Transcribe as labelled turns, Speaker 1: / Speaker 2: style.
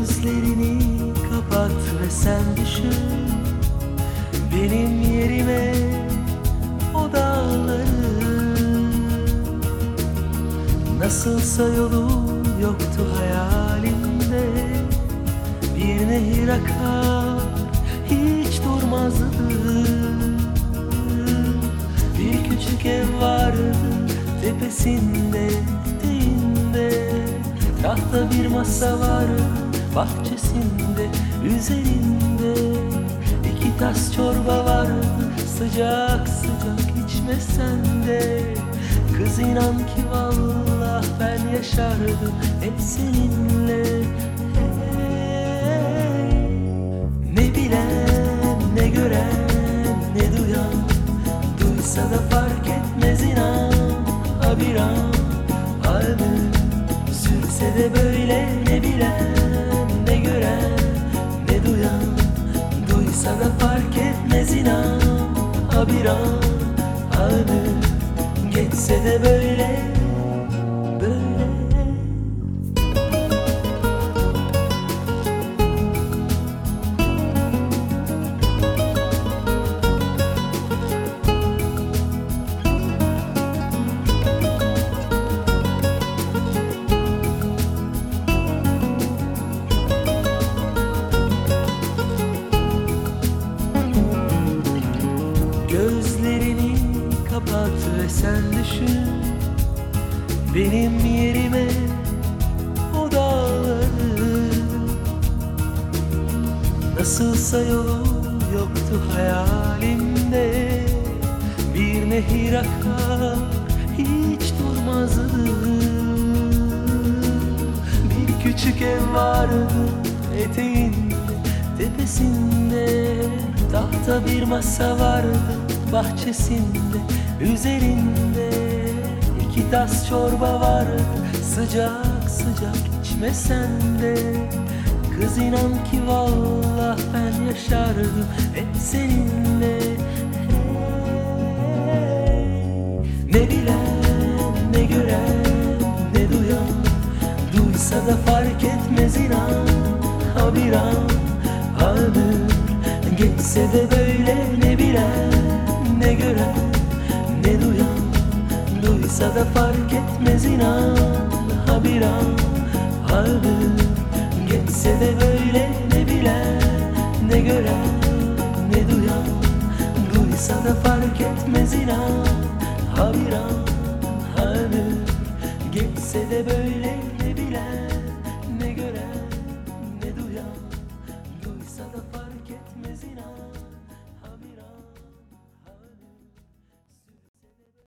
Speaker 1: Gözlerini kapat ve sen düşün. Benim yerime o dağları. Nasılsa yolu yoktu hayalimde. Bir nehir akar hiç durmazdı. Bir küçük ev vardı tepesinde Tahta bir masa vardı bahçesinde Üzerinde iki tas çorba vardı Sıcak sıcak içmesen de Kız inan ki vallah ben yaşardım hep seninle Hey. Ne bilen ne gören ne duyan Duysa da fark etmez inan ha bir an Halimi sürse de böyle bir an Halimi geçse de böyle kapat ve sen düşün. Benim yerime o dağları. Nasılsa yolu yoktu hayalimde. Bir nehir akar hiç durmazdı. Bir küçük ev vardı eteğinde Tepesinde. Tahta bir masa vardı bahçesinde Üzerinde iki tas çorba vardı Sıcak sıcak içmesen de Kız inan ki vallah ben yaşardım hep seninle. Hey. Ne bilen ne gören ne duyan. Duysa da fark etmez inan. Ha bir an Ömür geçse de böyle ne bilen ne gören ne duyan Duysa da fark etmez inan Ha bir an ağır Geçse de böyle ne bilen Ne gören ne duyan Duysa da fark etmez inan Ha bir an ağır Geçse de böyle ne bilen Ne gören ne duyan Duysa da fark